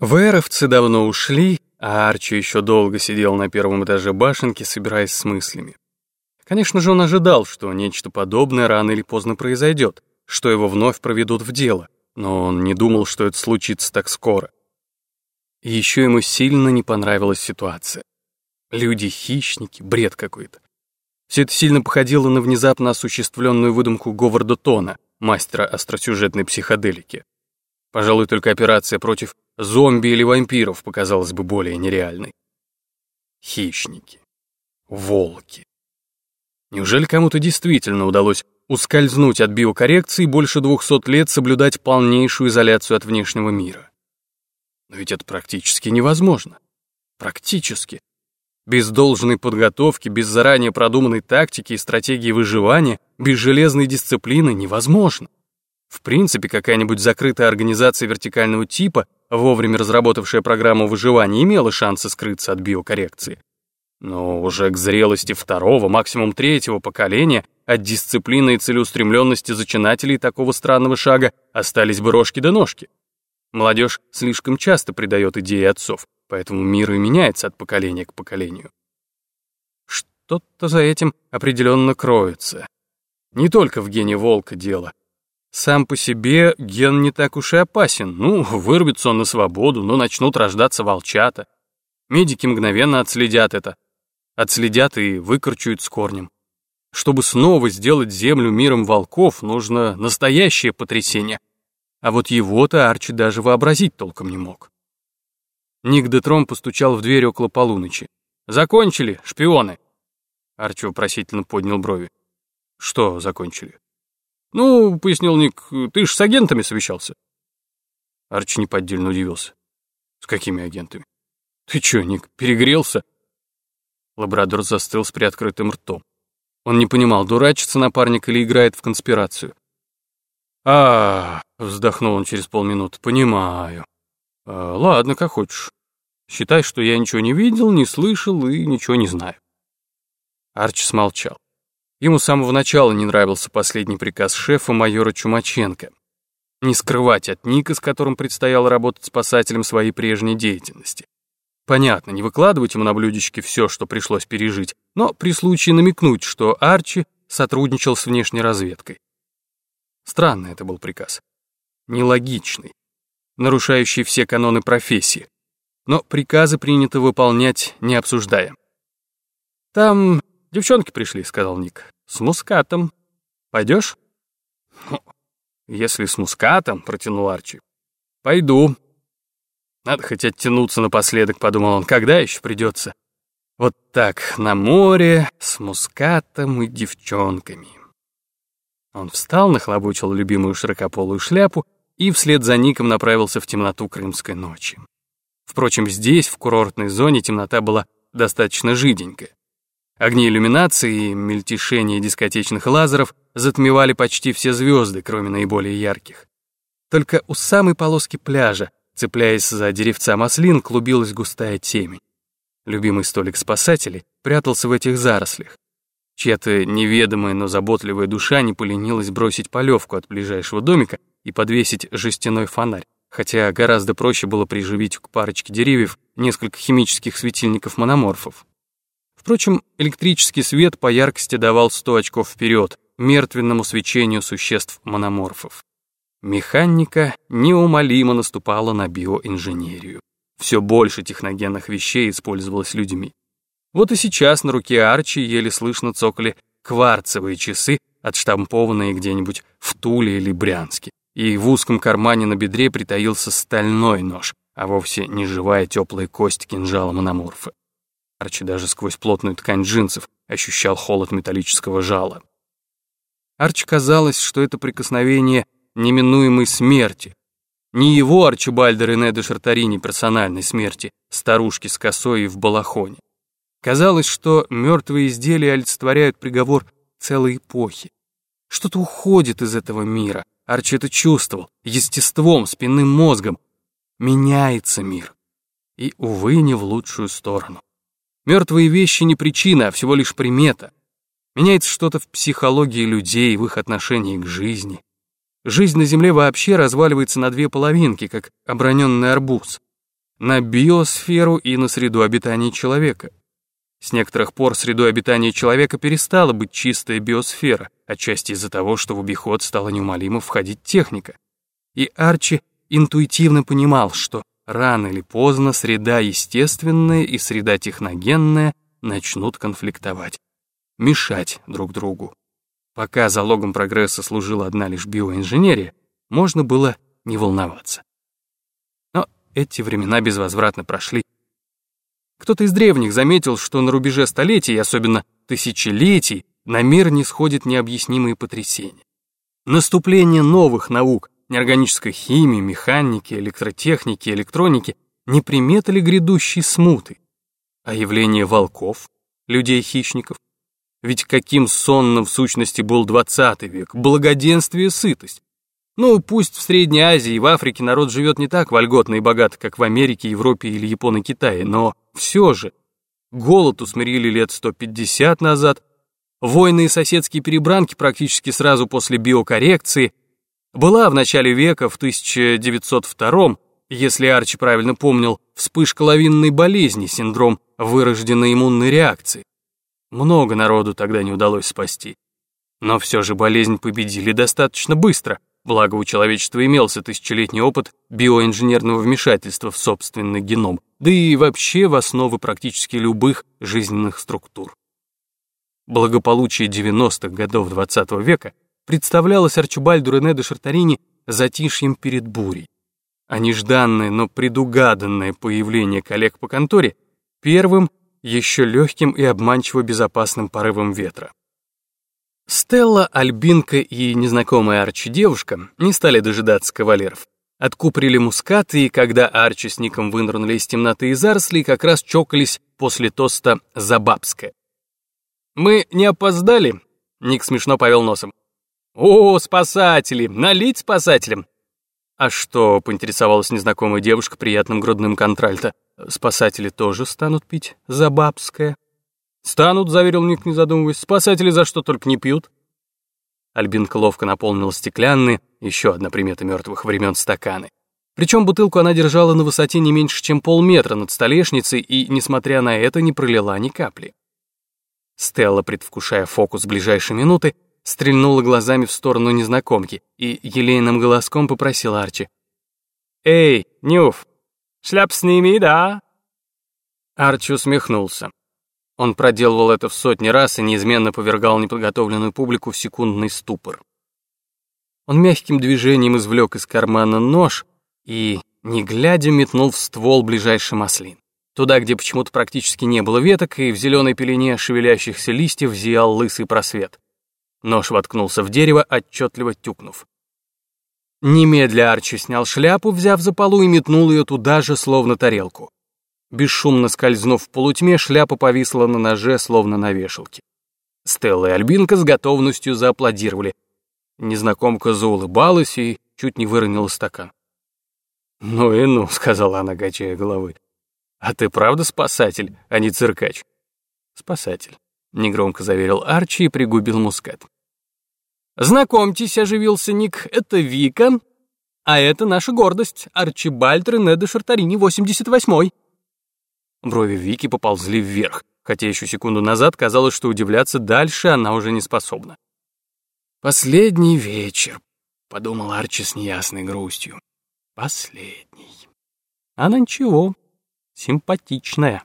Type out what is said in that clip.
ВРовцы давно ушли, а Арчи еще долго сидел на первом этаже башенки, собираясь с мыслями. Конечно же, он ожидал, что нечто подобное рано или поздно произойдет, что его вновь проведут в дело, но он не думал, что это случится так скоро. И еще ему сильно не понравилась ситуация. Люди-хищники, бред какой-то. Все это сильно походило на внезапно осуществленную выдумку Говарда Тона, мастера остросюжетной психоделики. Пожалуй, только операция против зомби или вампиров показалась бы более нереальной. Хищники. Волки. Неужели кому-то действительно удалось ускользнуть от биокоррекции и больше двухсот лет соблюдать полнейшую изоляцию от внешнего мира? Но ведь это практически невозможно. Практически. Без должной подготовки, без заранее продуманной тактики и стратегии выживания, без железной дисциплины невозможно. В принципе, какая-нибудь закрытая организация вертикального типа, вовремя разработавшая программу выживания, имела шансы скрыться от биокоррекции. Но уже к зрелости второго, максимум третьего поколения от дисциплины и целеустремленности зачинателей такого странного шага остались бы рожки да ножки. Молодежь слишком часто предает идеи отцов, поэтому мир и меняется от поколения к поколению. Что-то за этим определенно кроется. Не только в гене волка дело. Сам по себе ген не так уж и опасен. Ну, вырвется он на свободу, но начнут рождаться волчата. Медики мгновенно отследят это. Отследят и выкорчуют с корнем. Чтобы снова сделать землю миром волков, нужно настоящее потрясение. А вот его-то Арчи даже вообразить толком не мог. Ник Детром постучал в дверь около полуночи. «Закончили, шпионы!» Арчи вопросительно поднял брови. «Что закончили?» «Ну, — пояснил Ник, — ты ж с агентами совещался». Арчи неподдельно удивился. «С какими агентами?» «Ты чё, Ник, перегрелся?» Лабрадор застыл с приоткрытым ртом. Он не понимал, дурачится напарник или играет в конспирацию. а, вздохнул он через полминуты, — «понимаю. А, ладно, как хочешь. Считай, что я ничего не видел, не слышал и ничего не знаю. Арчи смолчал. Ему с самого начала не нравился последний приказ шефа майора Чумаченко. Не скрывать от Ника, с которым предстояло работать спасателем своей прежней деятельности. Понятно, не выкладывать ему на блюдечке все, что пришлось пережить, но при случае намекнуть, что Арчи сотрудничал с внешней разведкой. Странный это был приказ. Нелогичный нарушающий все каноны профессии. Но приказы принято выполнять, не обсуждая. «Там девчонки пришли», — сказал Ник. «С мускатом. Пойдешь?» «Ну, «Если с мускатом», — протянул Арчи. «Пойду». «Надо хоть оттянуться напоследок», — подумал он. «Когда еще придется?» «Вот так, на море, с мускатом и девчонками». Он встал, нахлобучил любимую широкополую шляпу и вслед за Ником направился в темноту крымской ночи. Впрочем, здесь, в курортной зоне, темнота была достаточно жиденькая. Огни иллюминации и мельтешение дискотечных лазеров затмевали почти все звезды, кроме наиболее ярких. Только у самой полоски пляжа, цепляясь за деревца маслин, клубилась густая темень. Любимый столик спасателей прятался в этих зарослях. Чья-то неведомая, но заботливая душа не поленилась бросить полевку от ближайшего домика и подвесить жестяной фонарь, хотя гораздо проще было приживить к парочке деревьев несколько химических светильников-мономорфов. Впрочем, электрический свет по яркости давал 100 очков вперед мертвенному свечению существ-мономорфов. Механика неумолимо наступала на биоинженерию. Все больше техногенных вещей использовалось людьми. Вот и сейчас на руке Арчи еле слышно цокали кварцевые часы, отштампованные где-нибудь в Туле или Брянске и в узком кармане на бедре притаился стальной нож, а вовсе не живая теплая кость кинжала мономорфа. Арчи даже сквозь плотную ткань джинсов ощущал холод металлического жала. Арчи казалось, что это прикосновение неминуемой смерти. Не его Арчибальда Рене де Шартарини персональной смерти, старушки с косой и в балахоне. Казалось, что мертвые изделия олицетворяют приговор целой эпохи. Что-то уходит из этого мира, Арчи это чувствовал, естеством, спинным мозгом. Меняется мир. И, увы, не в лучшую сторону. Мертвые вещи не причина, а всего лишь примета. Меняется что-то в психологии людей, в их отношении к жизни. Жизнь на Земле вообще разваливается на две половинки, как оброненный арбуз. на биосферу и на среду обитания человека. С некоторых пор средой обитания человека перестала быть чистая биосфера, отчасти из-за того, что в обиход стала неумолимо входить техника. И Арчи интуитивно понимал, что рано или поздно среда естественная и среда техногенная начнут конфликтовать, мешать друг другу. Пока залогом прогресса служила одна лишь биоинженерия, можно было не волноваться. Но эти времена безвозвратно прошли. Кто-то из древних заметил, что на рубеже столетий, особенно тысячелетий, на мир не сходят необъяснимые потрясения. Наступление новых наук, неорганической химии, механики, электротехники, электроники, не приметали грядущей смуты, а явление волков, людей-хищников. Ведь каким сонным в сущности был 20 век, благоденствие сытость. Ну, пусть в Средней Азии и в Африке народ живет не так вольготно и богато, как в Америке, Европе или Японо-Китае, но все же голод усмирили лет 150 назад, войны и соседские перебранки практически сразу после биокоррекции, была в начале века, в 1902 если Арчи правильно помнил, вспышка лавинной болезни, синдром вырожденной иммунной реакции. Много народу тогда не удалось спасти. Но все же болезнь победили достаточно быстро – Благо у человечества имелся тысячелетний опыт биоинженерного вмешательства в собственный геном, да и вообще в основы практически любых жизненных структур. Благополучие 90-х годов XX -го века представлялось Арчибальду Рене де Шартарини затишьем перед бурей, а нежданное, но предугаданное появление коллег по конторе первым, еще легким и обманчиво безопасным порывом ветра. Стелла, Альбинка и незнакомая Арчи девушка не стали дожидаться кавалеров. Откуприли мускат, и когда Арчи с Ником вынырнули из темноты и зарослей, как раз чокались после тоста за бабское. «Мы не опоздали?» — Ник смешно повел носом. «О, спасатели! Налить спасателям!» «А что?» — поинтересовалась незнакомая девушка приятным грудным контральто. «Спасатели тоже станут пить за бабское?» «Станут», — заверил Ник, не задумываясь. «Спасатели за что только не пьют». Альбинка ловко наполнила стеклянные, еще одна примета мертвых времен, стаканы. Причем бутылку она держала на высоте не меньше, чем полметра над столешницей и, несмотря на это, не пролила ни капли. Стелла, предвкушая фокус ближайшей минуты, стрельнула глазами в сторону незнакомки и елейным голоском попросила Арчи. «Эй, Нюф, шляп сними, да?» Арчи усмехнулся. Он проделывал это в сотни раз и неизменно повергал неподготовленную публику в секундный ступор. Он мягким движением извлек из кармана нож и, не глядя, метнул в ствол ближайший маслин. Туда, где почему-то практически не было веток, и в зеленой пелене шевелящихся листьев зиял лысый просвет. Нож воткнулся в дерево, отчетливо тюкнув. Немедля Арчи снял шляпу, взяв за полу, и метнул ее туда же, словно тарелку. Бесшумно скользнув в полутьме, шляпа повисла на ноже, словно на вешалке. Стелла и Альбинка с готовностью зааплодировали. Незнакомка заулыбалась и чуть не выронила стакан. «Ну и ну», — сказала она, качая головой. «А ты правда спасатель, а не циркач?» «Спасатель», — негромко заверил Арчи и пригубил мускат. «Знакомьтесь», — оживился Ник, — «это Вика, а это наша гордость, Арчибальд Рене де Шартарини, 88-й». Брови Вики поползли вверх, хотя еще секунду назад казалось, что удивляться дальше она уже не способна. «Последний вечер», — подумал Арчи с неясной грустью. «Последний. Она ничего, симпатичная».